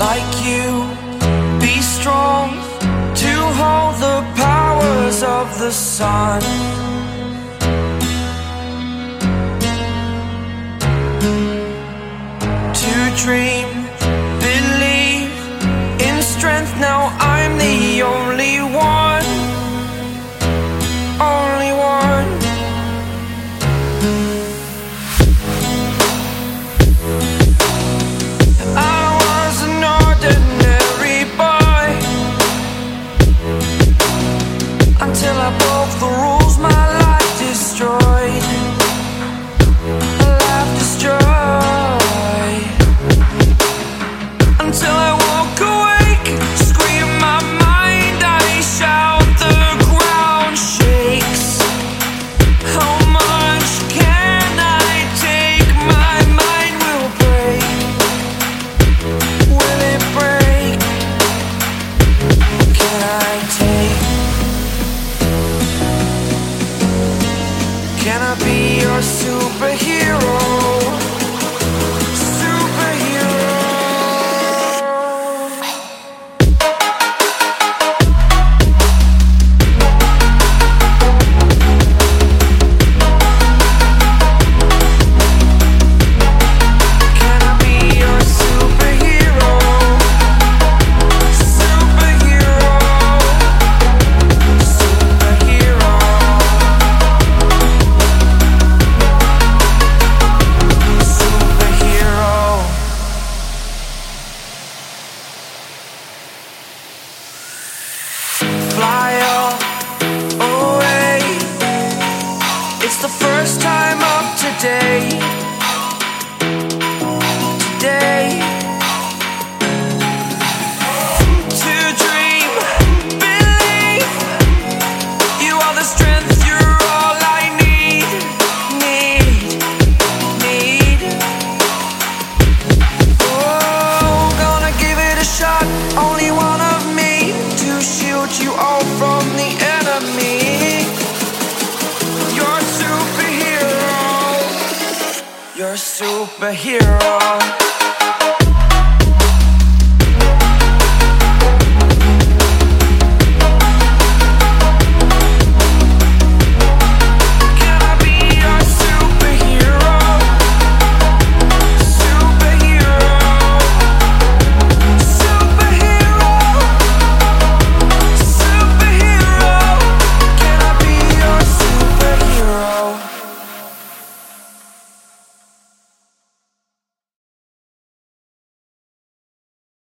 like you. Be strong to hold the powers of the sun. To dream. Can I be your superhero? It's the first time of today. superhero.